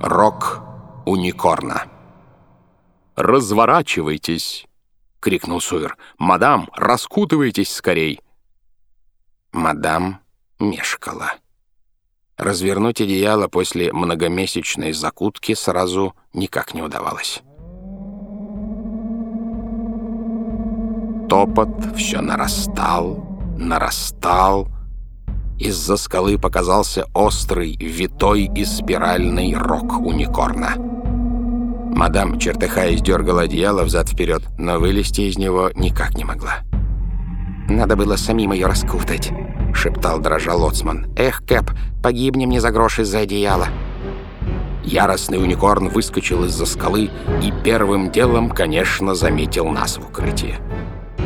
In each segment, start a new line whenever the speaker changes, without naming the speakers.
Рок уникорна.
«Разворачивайтесь!» — крикнул Суэр. «Мадам, раскутывайтесь скорей!»
Мадам мешкала. Развернуть одеяло после многомесячной закутки сразу никак не удавалось. Топот все нарастал, нарастал. Из-за скалы показался острый, витой и спиральный рог уникорна. Мадам, чертыхаясь, дергала одеяло взад-вперед, но вылезти из него никак не могла. «Надо было самим ее раскутать», — шептал дрожа лоцман. «Эх, Кэп, погибнем не за грош из-за одеяла». Яростный уникорн выскочил из-за скалы и первым делом, конечно, заметил нас в укрытии.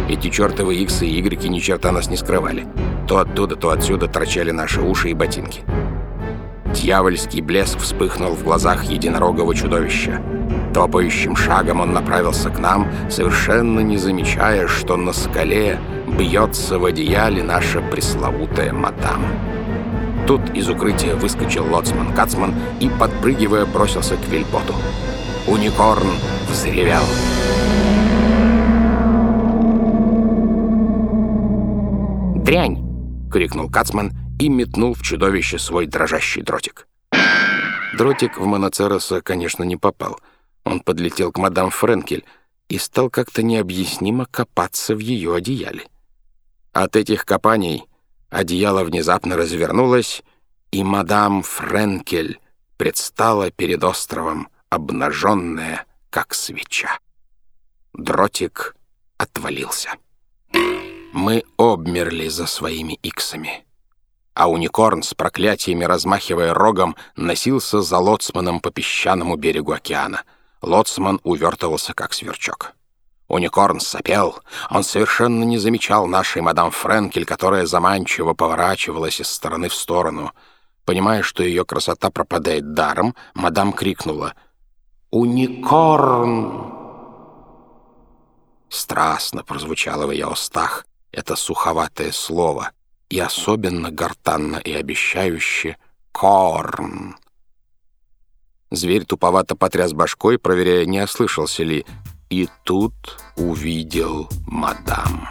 Эти чертовы иксы и игреки ни черта нас не скрывали. То оттуда, то отсюда торчали наши уши и ботинки. Дьявольский блеск вспыхнул в глазах единорогого чудовища. Топающим шагом он направился к нам, совершенно не замечая, что на скале бьется в одеяле наша пресловутая мадам. Тут из укрытия выскочил лоцман Кацман и, подпрыгивая, бросился к вельботу. Уникорн взревел. «Дрянь!» — крикнул Кацман и метнул в чудовище свой дрожащий дротик. Дротик в Моноцероса, конечно, не попал. Он подлетел к мадам Френкель и стал как-то необъяснимо копаться в ее одеяле. От этих копаний одеяло внезапно развернулось, и мадам Френкель предстала перед островом, обнаженная, как свеча. Дротик отвалился. Мы обмерли за своими иксами. А уникорн с проклятиями, размахивая рогом, носился за лоцманом по песчаному берегу океана. Лоцман увертывался, как сверчок. Уникорн сопел. Он совершенно не замечал нашей мадам Френкель, которая заманчиво поворачивалась из стороны в сторону. Понимая, что ее красота пропадает даром, мадам крикнула «Уникорн!» Страстно прозвучало в ее устах это суховатое слово, и особенно гортанно и обещающе «корн». Зверь туповато потряс башкой, проверяя, не ослышался ли, и тут увидел мадам.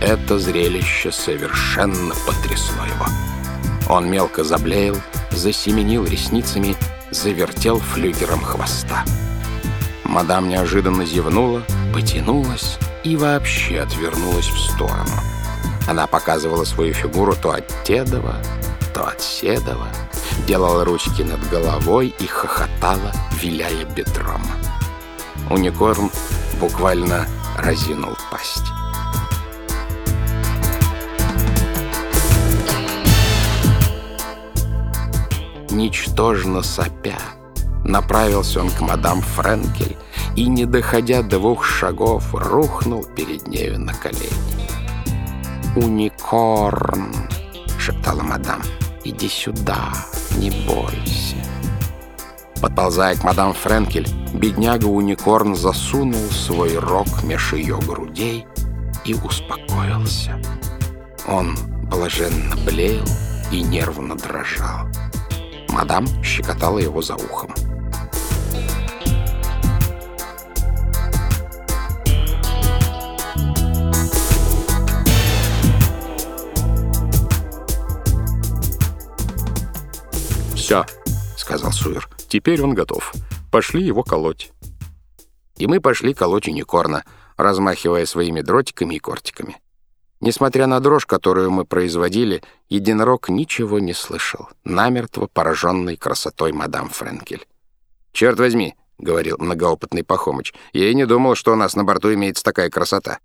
Это зрелище совершенно потрясло его. Он мелко заблеял, засеменил ресницами, завертел флюгером хвоста. Мадам неожиданно зевнула, потянулась и вообще отвернулась в сторону. Она показывала свою фигуру то от Тедова, то от Седова, делала ручки над головой и хохотала, виляя бедром. Уникорн буквально разинул пасть. Ничтожно сопя, направился он к мадам Френкель и, не доходя двух шагов, рухнул перед нею на колени. «Уникорн!» — шептала мадам. «Иди сюда, не бойся». Подползая к мадам Френкель, бедняга Уникорн засунул свой рог меж ее грудей и успокоился. Он блаженно блеял и нервно дрожал. Мадам щекотала его за ухом.
«Все», — сказал Суэр, — «теперь он готов. Пошли его колоть».
И мы пошли колоть уникорна, размахивая своими дротиками и кортиками. Несмотря на дрожь, которую мы производили, единорог ничего не слышал, намертво пораженный красотой мадам Френкель. «Черт возьми», — говорил многоопытный Пахомыч, — «я и не думал, что у нас на борту имеется такая красота».